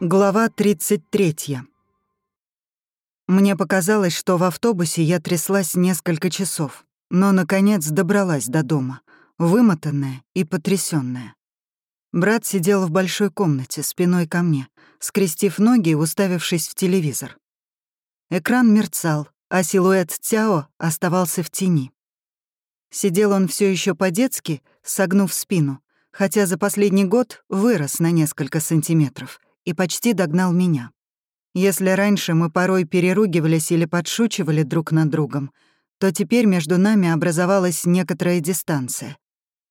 Глава 33. Мне показалось, что в автобусе я тряслась несколько часов, но, наконец, добралась до дома, вымотанная и потрясённая. Брат сидел в большой комнате, спиной ко мне, скрестив ноги и уставившись в телевизор. Экран мерцал, а силуэт Цяо оставался в тени. Сидел он все еще по-детски, согнув спину, хотя за последний год вырос на несколько сантиметров — и почти догнал меня. Если раньше мы порой переругивались или подшучивали друг над другом, то теперь между нами образовалась некоторая дистанция.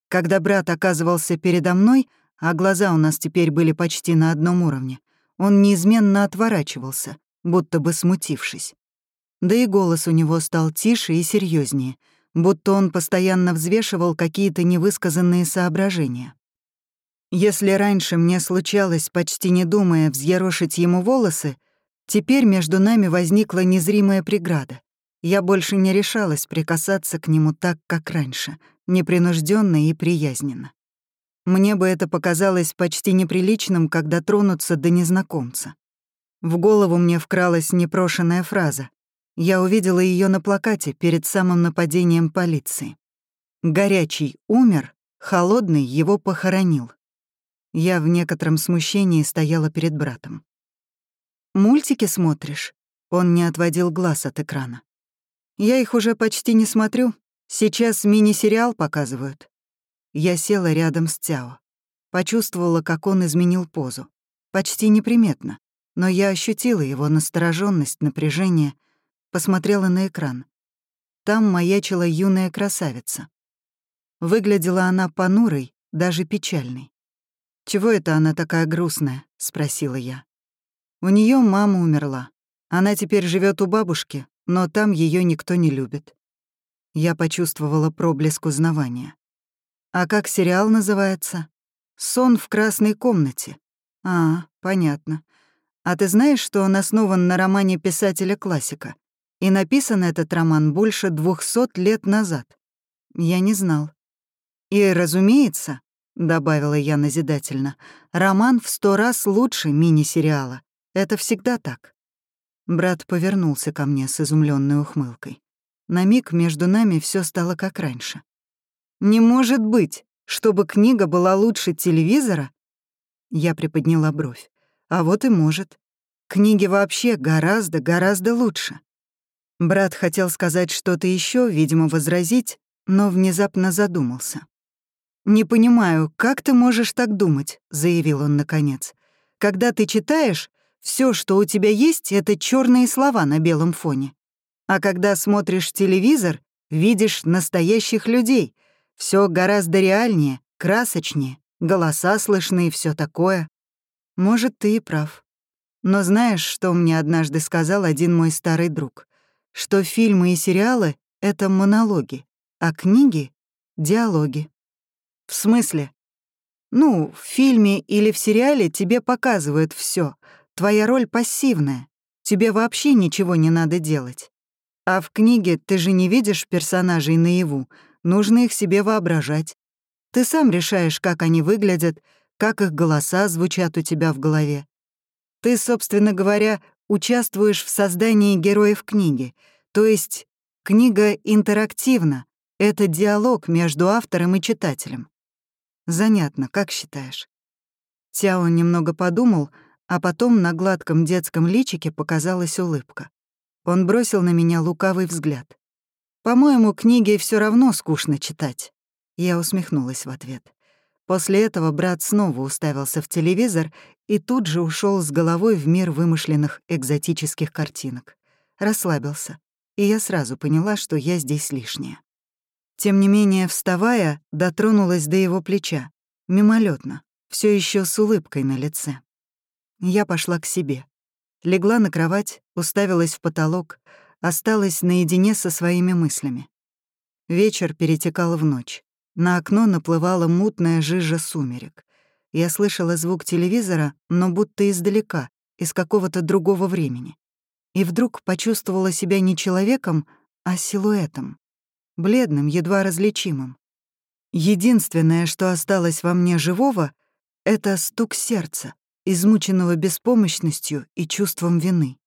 Когда брат оказывался передо мной, а глаза у нас теперь были почти на одном уровне, он неизменно отворачивался, будто бы смутившись. Да и голос у него стал тише и серьезнее, будто он постоянно взвешивал какие-то невысказанные соображения. Если раньше мне случалось, почти не думая, взъерошить ему волосы, теперь между нами возникла незримая преграда. Я больше не решалась прикасаться к нему так, как раньше, непринужденно и приязненно. Мне бы это показалось почти неприличным, когда тронуться до незнакомца. В голову мне вкралась непрошенная фраза. Я увидела ее на плакате перед самым нападением полиции. «Горячий умер, холодный его похоронил». Я в некотором смущении стояла перед братом. «Мультики смотришь?» Он не отводил глаз от экрана. «Я их уже почти не смотрю. Сейчас мини-сериал показывают». Я села рядом с Цяо. Почувствовала, как он изменил позу. Почти неприметно, но я ощутила его настороженность, напряжение, посмотрела на экран. Там маячила юная красавица. Выглядела она понурой, даже печальной. «Чего это она такая грустная?» — спросила я. «У нее мама умерла. Она теперь живет у бабушки, но там ее никто не любит». Я почувствовала проблеск узнавания. «А как сериал называется?» «Сон в красной комнате». «А, понятно. А ты знаешь, что он основан на романе писателя-классика? И написан этот роман больше двухсот лет назад?» Я не знал. И, разумеется, добавила я назидательно, роман в сто раз лучше мини-сериала. Это всегда так. Брат повернулся ко мне с изумленной ухмылкой. На миг между нами все стало как раньше. «Не может быть, чтобы книга была лучше телевизора?» Я приподняла бровь. «А вот и может. Книги вообще гораздо, гораздо лучше». Брат хотел сказать что-то еще, видимо, возразить, но внезапно задумался. «Не понимаю, как ты можешь так думать?» — заявил он наконец. «Когда ты читаешь, все, что у тебя есть, — это черные слова на белом фоне. А когда смотришь телевизор, видишь настоящих людей. Все гораздо реальнее, красочнее, голоса слышны и все такое. Может, ты и прав. Но знаешь, что мне однажды сказал один мой старый друг? Что фильмы и сериалы — это монологи, а книги — диалоги. «В смысле?» «Ну, в фильме или в сериале тебе показывают все. Твоя роль пассивная. Тебе вообще ничего не надо делать. А в книге ты же не видишь персонажей наяву, нужно их себе воображать. Ты сам решаешь, как они выглядят, как их голоса звучат у тебя в голове. Ты, собственно говоря, участвуешь в создании героев книги, то есть книга интерактивна, это диалог между автором и читателем. Занятно, как считаешь?» Тяо немного подумал, а потом на гладком детском личике показалась улыбка. Он бросил на меня лукавый взгляд. «По-моему, книги все равно скучно читать». Я усмехнулась в ответ. После этого брат снова уставился в телевизор и тут же ушел с головой в мир вымышленных экзотических картинок. Расслабился, и я сразу поняла, что я здесь лишняя. Тем не менее, вставая, дотронулась до его плеча, мимолетно, все еще с улыбкой на лице. Я пошла к себе. Легла на кровать, уставилась в потолок, осталась наедине со своими мыслями. Вечер перетекал в ночь. На окно наплывала мутная жижа сумерек. Я слышала звук телевизора, но будто издалека, из какого-то другого времени. и вдруг почувствовала себя не человеком, а силуэтом, бледным, едва различимым. Единственное, что осталось во мне живого, — это стук сердца, измученного беспомощностью и чувством вины.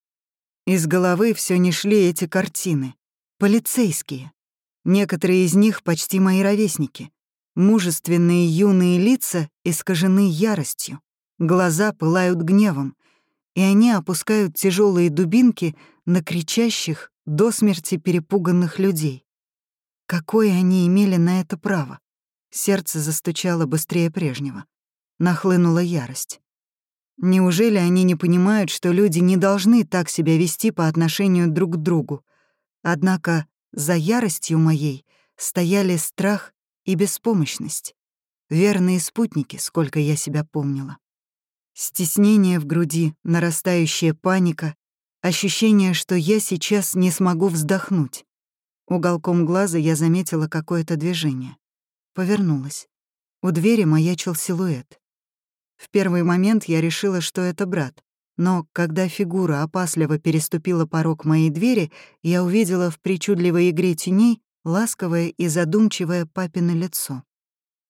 Из головы все не шли эти картины. Полицейские. Некоторые из них почти мои ровесники. Мужественные юные лица искажены яростью. Глаза пылают гневом, и они опускают тяжелые дубинки на кричащих, до смерти перепуганных людей. Какое они имели на это право? Сердце застучало быстрее прежнего. Нахлынула ярость. Неужели они не понимают, что люди не должны так себя вести по отношению друг к другу? Однако за яростью моей стояли страх и беспомощность. Верные спутники, сколько я себя помнила. Стеснение в груди, нарастающая паника, ощущение, что я сейчас не смогу вздохнуть. Уголком глаза я заметила какое-то движение. Повернулась. У двери маячил силуэт. В первый момент я решила, что это брат. Но когда фигура опасливо переступила порог моей двери, я увидела в причудливой игре теней ласковое и задумчивое папино лицо.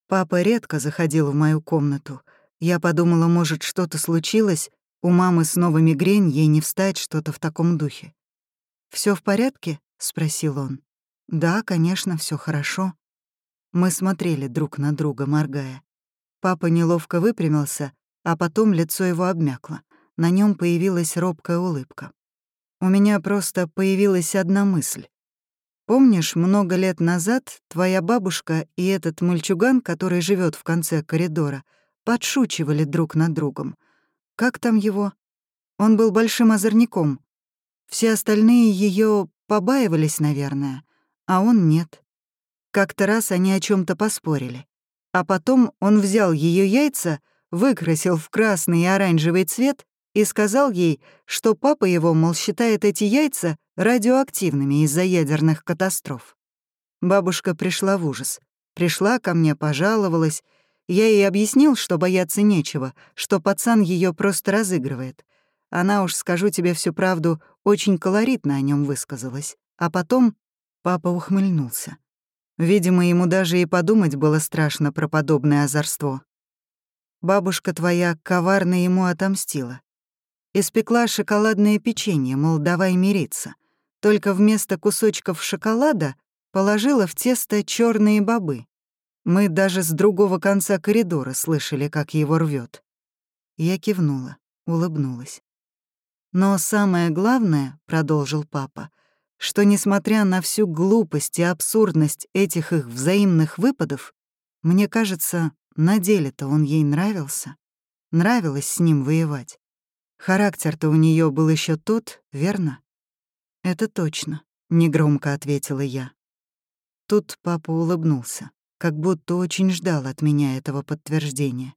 Папа редко заходил в мою комнату — я подумала, может, что-то случилось, у мамы снова мигрень, ей не встать, что-то в таком духе. Все в порядке?» — спросил он. «Да, конечно, все хорошо». Мы смотрели друг на друга, моргая. Папа неловко выпрямился, а потом лицо его обмякло. На нем появилась робкая улыбка. У меня просто появилась одна мысль. Помнишь, много лет назад твоя бабушка и этот мальчуган, который живет в конце коридора, подшучивали друг над другом. Как там его? Он был большим озорником. Все остальные ее побаивались, наверное, а он нет. Как-то раз они о чем то поспорили. А потом он взял ее яйца, выкрасил в красный и оранжевый цвет и сказал ей, что папа его, мол, считает эти яйца радиоактивными из-за ядерных катастроф. Бабушка пришла в ужас. Пришла ко мне, пожаловалась, я ей объяснил, что бояться нечего, что пацан ее просто разыгрывает. Она уж, скажу тебе всю правду, очень колоритно о нем высказалась. А потом папа ухмыльнулся. Видимо, ему даже и подумать было страшно про подобное озорство. Бабушка твоя коварно ему отомстила. Испекла шоколадное печенье, мол, давай мириться. Только вместо кусочков шоколада положила в тесто черные бобы. Мы даже с другого конца коридора слышали, как его рвет. Я кивнула, улыбнулась. «Но самое главное, — продолжил папа, — что, несмотря на всю глупость и абсурдность этих их взаимных выпадов, мне кажется, на деле-то он ей нравился. Нравилось с ним воевать. Характер-то у нее был еще тот, верно? Это точно, негромко ответила я. Тут папа улыбнулся как будто очень ждал от меня этого подтверждения,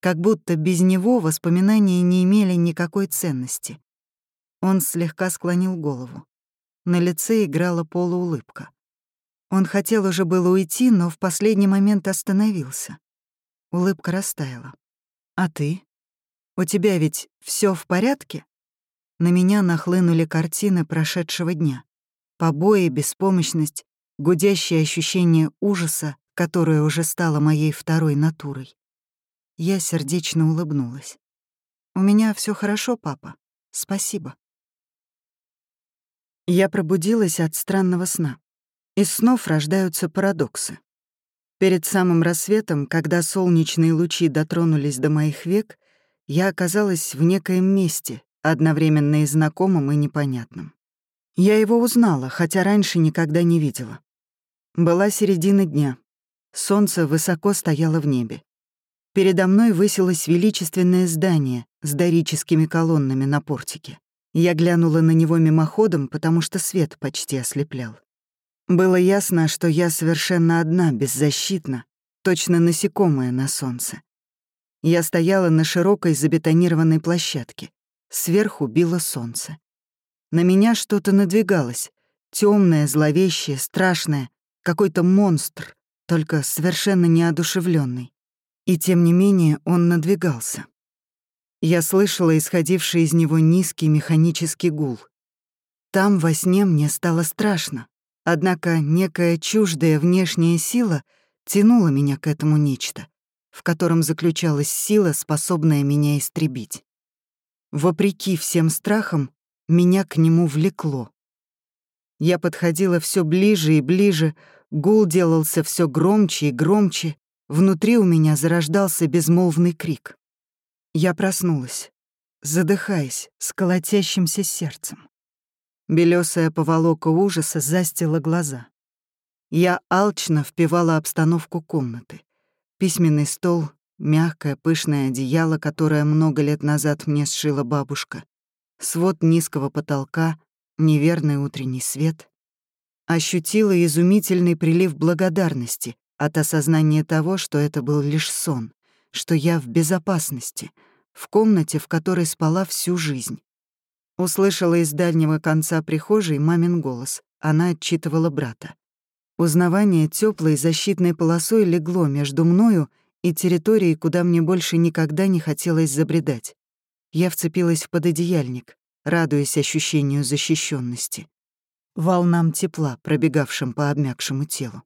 как будто без него воспоминания не имели никакой ценности. Он слегка склонил голову. На лице играла полуулыбка. Он хотел уже было уйти, но в последний момент остановился. Улыбка растаяла. «А ты? У тебя ведь все в порядке?» На меня нахлынули картины прошедшего дня. Побои, беспомощность, гудящее ощущение ужаса, которая уже стала моей второй натурой. Я сердечно улыбнулась. «У меня все хорошо, папа. Спасибо». Я пробудилась от странного сна. Из снов рождаются парадоксы. Перед самым рассветом, когда солнечные лучи дотронулись до моих век, я оказалась в некоем месте, одновременно и знакомым, и непонятным. Я его узнала, хотя раньше никогда не видела. Была середина дня. Солнце высоко стояло в небе. Передо мной высилось величественное здание с дорическими колоннами на портике. Я глянула на него мимоходом, потому что свет почти ослеплял. Было ясно, что я совершенно одна, беззащитна, точно насекомая на солнце. Я стояла на широкой забетонированной площадке. Сверху било солнце. На меня что-то надвигалось, темное, зловещее, страшное, какой-то монстр, только совершенно неодушевленный. И тем не менее он надвигался. Я слышала исходивший из него низкий механический гул. Там во сне мне стало страшно, однако некая чуждая внешняя сила тянула меня к этому нечто, в котором заключалась сила, способная меня истребить. Вопреки всем страхам, меня к нему влекло. Я подходила все ближе и ближе, гул делался все громче и громче, внутри у меня зарождался безмолвный крик. Я проснулась, задыхаясь, с колотящимся сердцем. Белёсая поволока ужаса застила глаза. Я алчно впивала обстановку комнаты. Письменный стол, мягкое пышное одеяло, которое много лет назад мне сшила бабушка, свод низкого потолка, неверный утренний свет. Ощутила изумительный прилив благодарности от осознания того, что это был лишь сон, что я в безопасности, в комнате, в которой спала всю жизнь. Услышала из дальнего конца прихожей мамин голос. Она отчитывала брата. Узнавание теплой защитной полосой легло между мною и территорией, куда мне больше никогда не хотелось забредать. Я вцепилась в пододеяльник, радуясь ощущению защищенности, волнам тепла, пробегавшим по обмякшему телу.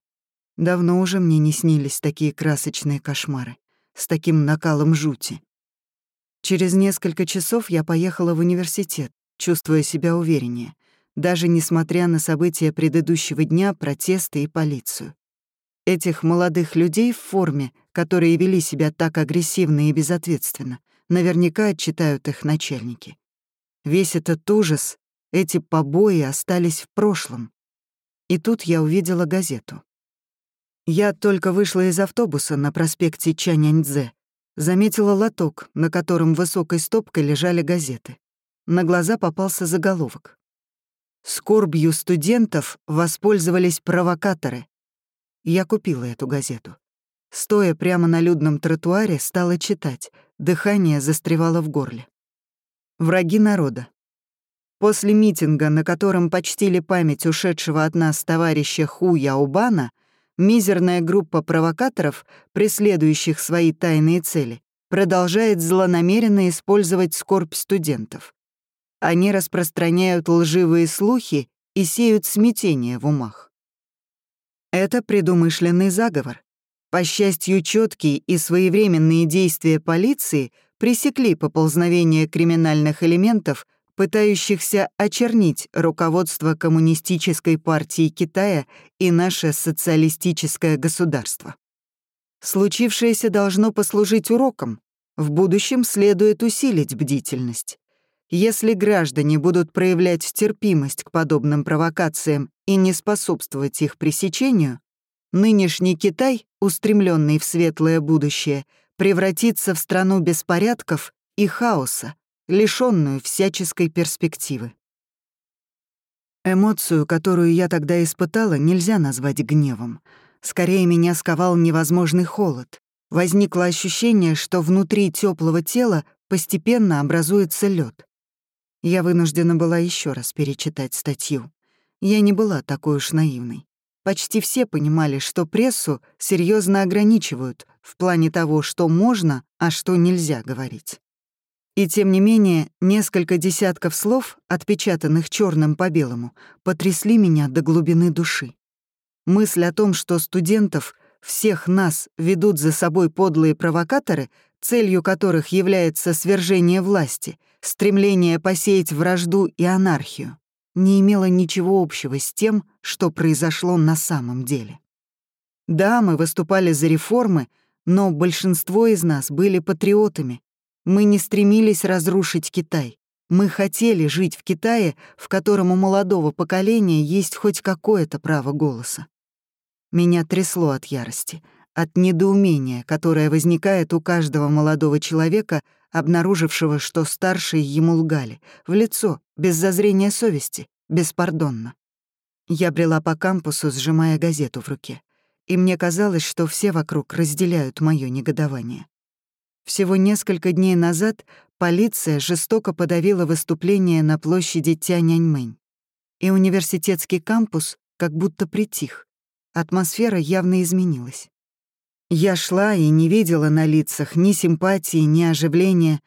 Давно уже мне не снились такие красочные кошмары, с таким накалом жути. Через несколько часов я поехала в университет, чувствуя себя увереннее, даже несмотря на события предыдущего дня, протесты и полицию. Этих молодых людей в форме, которые вели себя так агрессивно и безответственно, наверняка отчитают их начальники. Весь этот ужас, эти побои остались в прошлом. И тут я увидела газету. Я только вышла из автобуса на проспекте Чаняньцзе, заметила лоток, на котором высокой стопкой лежали газеты. На глаза попался заголовок. «Скорбью студентов воспользовались провокаторы». Я купила эту газету. Стоя прямо на людном тротуаре, стала читать, дыхание застревало в горле. Враги народа. После митинга, на котором почтили память ушедшего от нас товарища Ху Яубана, мизерная группа провокаторов, преследующих свои тайные цели, продолжает злонамеренно использовать скорбь студентов. Они распространяют лживые слухи и сеют смятение в умах. Это предумышленный заговор. По счастью, четкие и своевременные действия полиции — пресекли поползновение криминальных элементов, пытающихся очернить руководство Коммунистической партии Китая и наше социалистическое государство. Случившееся должно послужить уроком. В будущем следует усилить бдительность. Если граждане будут проявлять терпимость к подобным провокациям и не способствовать их пресечению, нынешний Китай, устремленный в светлое будущее, превратиться в страну беспорядков и хаоса, лишённую всяческой перспективы. Эмоцию, которую я тогда испытала, нельзя назвать гневом. Скорее, меня сковал невозможный холод. Возникло ощущение, что внутри теплого тела постепенно образуется лед. Я вынуждена была еще раз перечитать статью. Я не была такой уж наивной. Почти все понимали, что прессу серьезно ограничивают в плане того, что можно, а что нельзя говорить. И тем не менее, несколько десятков слов, отпечатанных черным по белому, потрясли меня до глубины души. Мысль о том, что студентов, всех нас, ведут за собой подлые провокаторы, целью которых является свержение власти, стремление посеять вражду и анархию не имело ничего общего с тем, что произошло на самом деле. Да, мы выступали за реформы, но большинство из нас были патриотами. Мы не стремились разрушить Китай. Мы хотели жить в Китае, в котором у молодого поколения есть хоть какое-то право голоса. Меня трясло от ярости, от недоумения, которое возникает у каждого молодого человека, обнаружившего, что старшие ему лгали, в лицо, без зазрения совести, беспардонно. Я брела по кампусу, сжимая газету в руке, и мне казалось, что все вокруг разделяют моё негодование. Всего несколько дней назад полиция жестоко подавила выступление на площади Тяньаньмэнь, и университетский кампус как будто притих. Атмосфера явно изменилась. Я шла и не видела на лицах ни симпатии, ни оживления,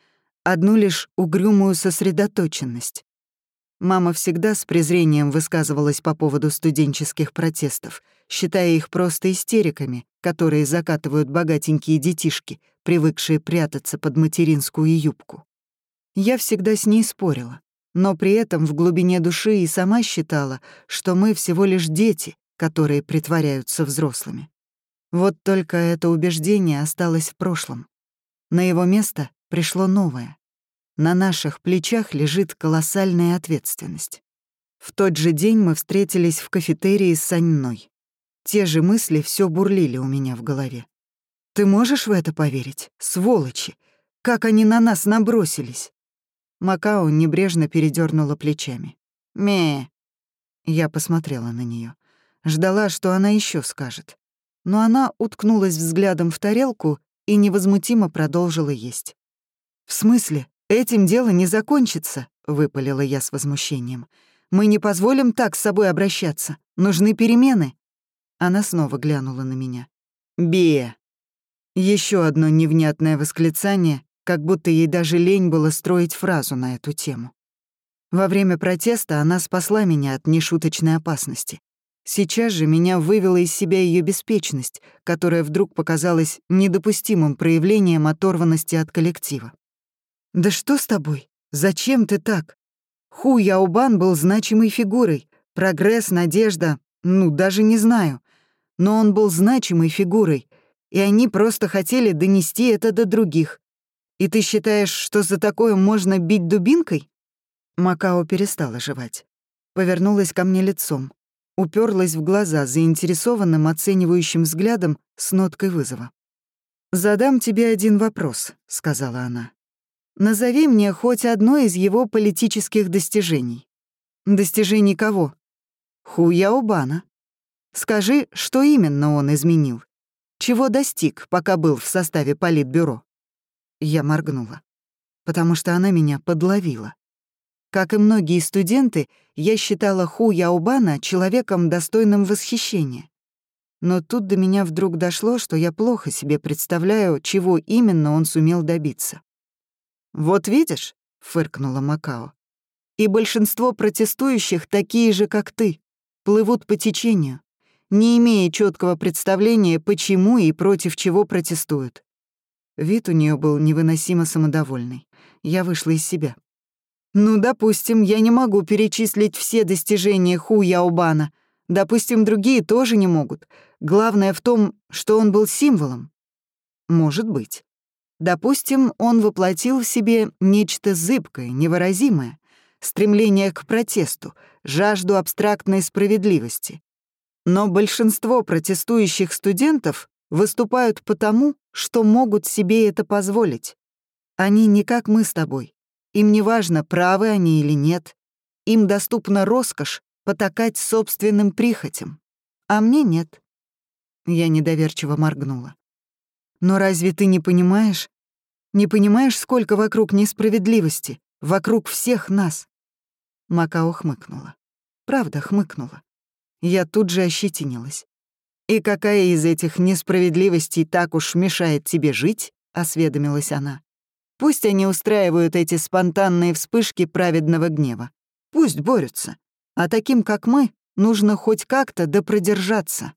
одну лишь угрюмую сосредоточенность. Мама всегда с презрением высказывалась по поводу студенческих протестов, считая их просто истериками, которые закатывают богатенькие детишки, привыкшие прятаться под материнскую юбку. Я всегда с ней спорила, но при этом в глубине души и сама считала, что мы всего лишь дети, которые притворяются взрослыми. Вот только это убеждение осталось в прошлом. На его место пришло новое. На наших плечах лежит колоссальная ответственность. В тот же день мы встретились в кафетерии с Саньной. Те же мысли все бурлили у меня в голове. «Ты можешь в это поверить? Сволочи! Как они на нас набросились!» Макао небрежно передернула плечами. «Ме!» Я посмотрела на нее, Ждала, что она еще скажет. Но она уткнулась взглядом в тарелку и невозмутимо продолжила есть. «В смысле? Этим дело не закончится», — выпалила я с возмущением. «Мы не позволим так с собой обращаться. Нужны перемены». Она снова глянула на меня. «Бия!» Еще одно невнятное восклицание, как будто ей даже лень было строить фразу на эту тему. Во время протеста она спасла меня от нешуточной опасности. Сейчас же меня вывела из себя ее беспечность, которая вдруг показалась недопустимым проявлением оторванности от коллектива. «Да что с тобой? Зачем ты так? Ху Яубан был значимой фигурой. Прогресс, надежда, ну, даже не знаю. Но он был значимой фигурой, и они просто хотели донести это до других. И ты считаешь, что за такое можно бить дубинкой?» Макао перестала жевать. Повернулась ко мне лицом. Уперлась в глаза заинтересованным оценивающим взглядом с ноткой вызова. «Задам тебе один вопрос», — сказала она. Назови мне хоть одно из его политических достижений. Достижений кого? Хуяубана. Скажи, что именно он изменил? Чего достиг, пока был в составе политбюро? Я моргнула, потому что она меня подловила. Как и многие студенты, я считала Ху Яубана человеком, достойным восхищения. Но тут до меня вдруг дошло, что я плохо себе представляю, чего именно он сумел добиться. «Вот видишь», — фыркнула Макао, «и большинство протестующих такие же, как ты, плывут по течению, не имея четкого представления, почему и против чего протестуют». Вид у нее был невыносимо самодовольный. Я вышла из себя. «Ну, допустим, я не могу перечислить все достижения Ху Яубана. Допустим, другие тоже не могут. Главное в том, что он был символом». «Может быть. Допустим, он воплотил в себе нечто зыбкое, невыразимое, стремление к протесту, жажду абстрактной справедливости. Но большинство протестующих студентов выступают потому, что могут себе это позволить. Они не как мы с тобой. Им не важно, правы они или нет. Им доступна роскошь потакать собственным прихотям. А мне нет. Я недоверчиво моргнула. Но разве ты не понимаешь? Не понимаешь, сколько вокруг несправедливости? Вокруг всех нас?» Макао хмыкнула. Правда, хмыкнула. Я тут же ощетинилась. «И какая из этих несправедливостей так уж мешает тебе жить?» — осведомилась она. «Пусть они устраивают эти спонтанные вспышки праведного гнева. Пусть борются. А таким, как мы, нужно хоть как-то допродержаться».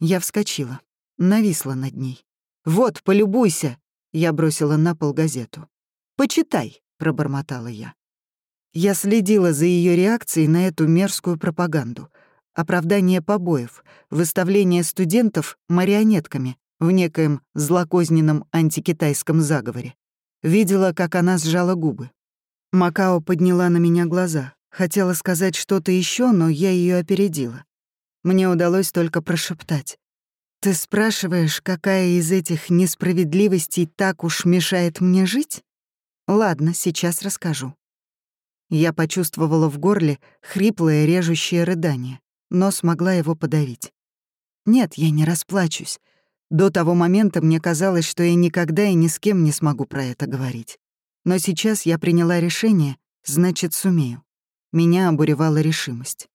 Я вскочила, нависла над ней. «Вот, полюбуйся!» — я бросила на пол газету. «Почитай!» — пробормотала я. Я следила за ее реакцией на эту мерзкую пропаганду. Оправдание побоев, выставление студентов марионетками в некоем злокозненном антикитайском заговоре. Видела, как она сжала губы. Макао подняла на меня глаза. Хотела сказать что-то еще, но я ее опередила. Мне удалось только прошептать. Ты спрашиваешь, какая из этих несправедливостей так уж мешает мне жить? Ладно, сейчас расскажу. Я почувствовала в горле хриплое режущее рыдание, но смогла его подавить. Нет, я не расплачусь. До того момента мне казалось, что я никогда и ни с кем не смогу про это говорить. Но сейчас я приняла решение, значит, сумею. Меня обуревала решимость.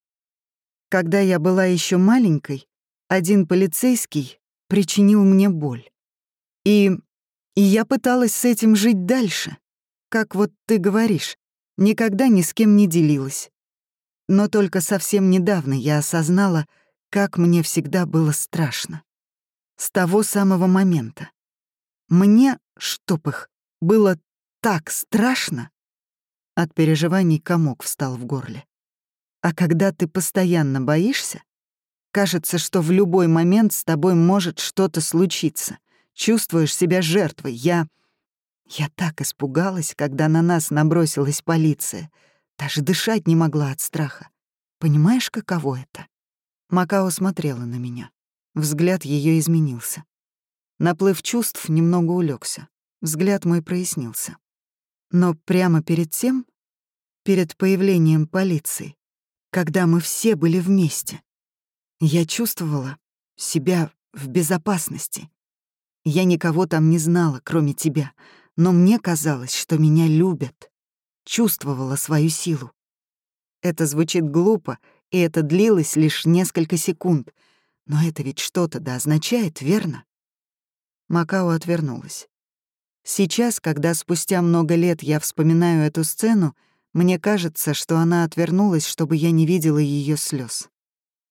Когда я была еще маленькой, один полицейский причинил мне боль. И, и я пыталась с этим жить дальше. Как вот ты говоришь, Никогда ни с кем не делилась. Но только совсем недавно я осознала, как мне всегда было страшно. С того самого момента. Мне, чтоб их, было так страшно. От переживаний комок встал в горле. А когда ты постоянно боишься, кажется, что в любой момент с тобой может что-то случиться. Чувствуешь себя жертвой. Я... Я так испугалась, когда на нас набросилась полиция. Даже дышать не могла от страха. Понимаешь, каково это? Макао смотрела на меня. Взгляд ее изменился. Наплыв чувств немного улегся. Взгляд мой прояснился. Но прямо перед тем, перед появлением полиции, когда мы все были вместе, я чувствовала себя в безопасности. Я никого там не знала, кроме тебя, но мне казалось, что меня любят. Чувствовала свою силу. Это звучит глупо, и это длилось лишь несколько секунд. Но это ведь что-то да означает, верно? Макао отвернулась. Сейчас, когда спустя много лет я вспоминаю эту сцену, мне кажется, что она отвернулась, чтобы я не видела ее слез.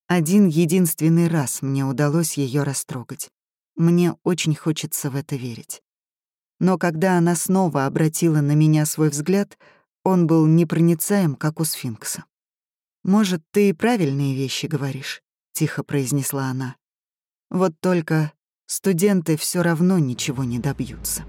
Один единственный раз мне удалось ее растрогать. Мне очень хочется в это верить. Но когда она снова обратила на меня свой взгляд, он был непроницаем, как у сфинкса. «Может, ты и правильные вещи говоришь», — тихо произнесла она. «Вот только студенты все равно ничего не добьются».